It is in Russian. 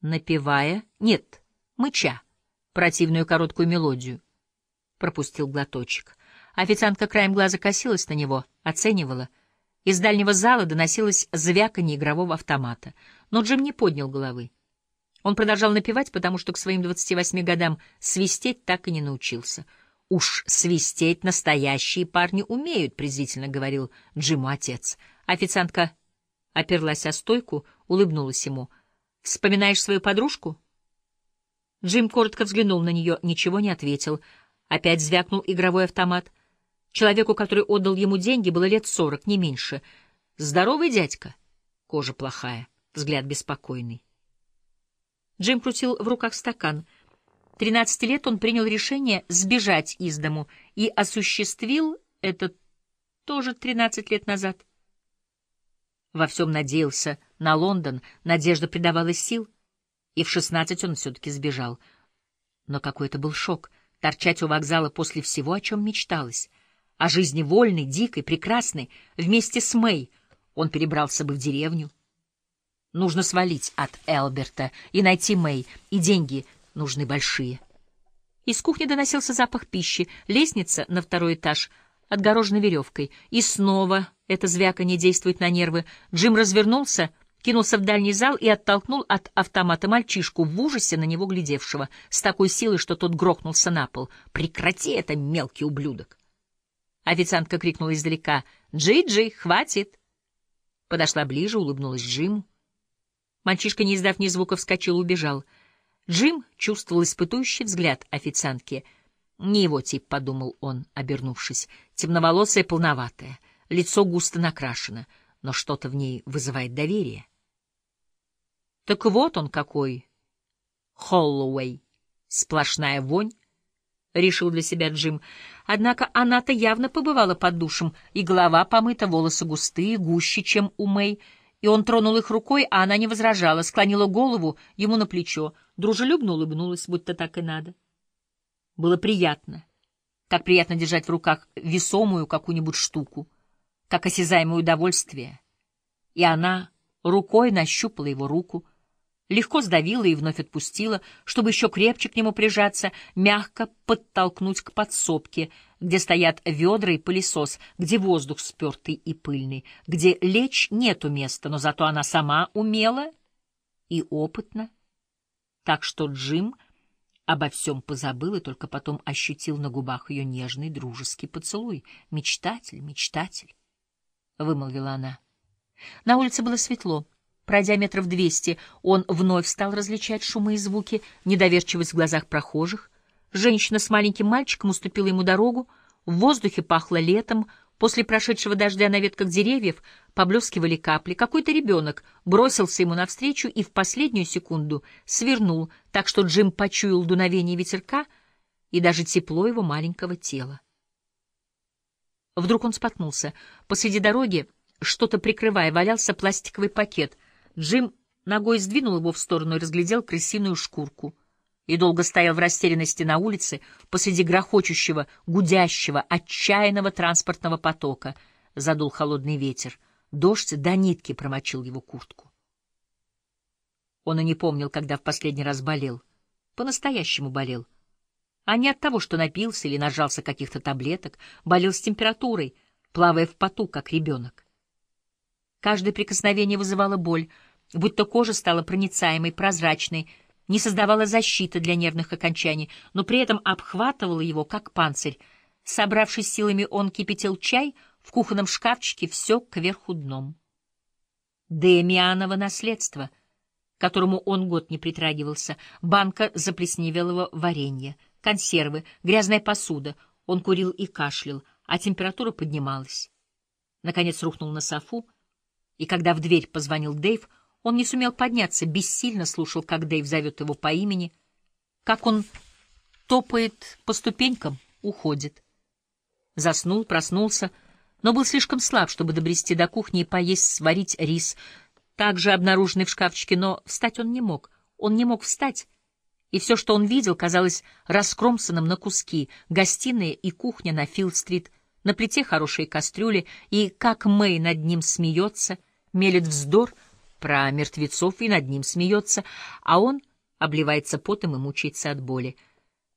напевая, нет, мыча, противную короткую мелодию. Пропустил глоточек. Официантка краем глаза косилась на него, оценивала. Из дальнего зала доносилось звяканье игрового автомата, но Джим не поднял головы. Он продолжал напевать, потому что к своим 28 годам свистеть так и не научился. «Уж свистеть настоящие парни умеют», — презрительно говорил Джиму отец. Официантка оперлась о стойку, улыбнулась ему. «Вспоминаешь свою подружку?» Джим коротко взглянул на нее, ничего не ответил. Опять звякнул игровой автомат. Человеку, который отдал ему деньги, было лет сорок, не меньше. Здоровый дядька. Кожа плохая, взгляд беспокойный. Джим крутил в руках стакан. Тринадцати лет он принял решение сбежать из дому и осуществил это тоже тринадцать лет назад. Во всем надеялся на Лондон, надежда придавала сил, и в шестнадцать он все-таки сбежал. Но какой это был шок — торчать у вокзала после всего, о чем мечталось. О жизни вольной, дикой, прекрасной, вместе с Мэй он перебрался бы в деревню. Нужно свалить от Элберта и найти Мэй, и деньги нужны большие. Из кухни доносился запах пищи, лестница на второй этаж отгорожена веревкой. И снова это звяканье действует на нервы. Джим развернулся, кинулся в дальний зал и оттолкнул от автомата мальчишку, в ужасе на него глядевшего, с такой силой, что тот грохнулся на пол. «Прекрати это, мелкий ублюдок!» Официантка крикнула издалека. «Джи-Джи, хватит!» Подошла ближе, улыбнулась Джиму. Мальчишка, не издав ни звука, вскочил и убежал. Джим чувствовал испытующий взгляд официантки. Не его тип, — подумал он, обернувшись. Темноволосая, полноватая, лицо густо накрашено, но что-то в ней вызывает доверие. Так вот он какой, Холлоуэй, сплошная вонь, — решил для себя Джим. Однако она-то явно побывала под душем, и голова помыта, волосы густые, гуще, чем у Мэй — и он тронул их рукой, а она не возражала, склонила голову ему на плечо, дружелюбно улыбнулась, будто так и надо. Было приятно. Так приятно держать в руках весомую какую-нибудь штуку, как осязаемое удовольствие. И она рукой нащупала его руку, легко сдавила и вновь отпустила, чтобы еще крепче к нему прижаться, мягко подтолкнуть к подсобке — где стоят ведра и пылесос, где воздух спертый и пыльный, где лечь нету места, но зато она сама умела и опытна. Так что Джим обо всем позабыл и только потом ощутил на губах ее нежный дружеский поцелуй. «Мечтатель, мечтатель», — вымолвила она. На улице было светло. Пройдя метров двести, он вновь стал различать шумы и звуки, недоверчивость в глазах прохожих — Женщина с маленьким мальчиком уступила ему дорогу, в воздухе пахло летом, после прошедшего дождя на ветках деревьев поблескивали капли. Какой-то ребенок бросился ему навстречу и в последнюю секунду свернул, так что Джим почуял дуновение ветерка и даже тепло его маленького тела. Вдруг он споткнулся. Посреди дороги, что-то прикрывая, валялся пластиковый пакет. Джим ногой сдвинул его в сторону и разглядел крысиную шкурку — и долго стоял в растерянности на улице посреди грохочущего, гудящего, отчаянного транспортного потока. Задул холодный ветер. Дождь до нитки промочил его куртку. Он и не помнил, когда в последний раз болел. По-настоящему болел. А не от того, что напился или нажался каких-то таблеток, болел с температурой, плавая в поту, как ребенок. Каждое прикосновение вызывало боль, будто кожа стала проницаемой, прозрачной, не создавала защиты для нервных окончаний, но при этом обхватывала его, как панцирь. Собравшись силами, он кипятил чай, в кухонном шкафчике все кверху дном. Демианово наследство, которому он год не притрагивался, банка заплесневелого варенья, консервы, грязная посуда. Он курил и кашлял, а температура поднималась. Наконец рухнул на софу, и когда в дверь позвонил Дэйв, он не сумел подняться, бессильно слушал, как Дэйв зовет его по имени, как он топает по ступенькам, уходит. Заснул, проснулся, но был слишком слаб, чтобы добрести до кухни и поесть, сварить рис, также обнаруженный в шкафчике, но встать он не мог. Он не мог встать, и все, что он видел, казалось раскромсанным на куски. Гостиная и кухня на Филд-стрит, на плите хорошие кастрюли, и как Мэй над ним смеется, мелет вздор — про мертвецов и над ним смеется, а он обливается потом и мучается от боли.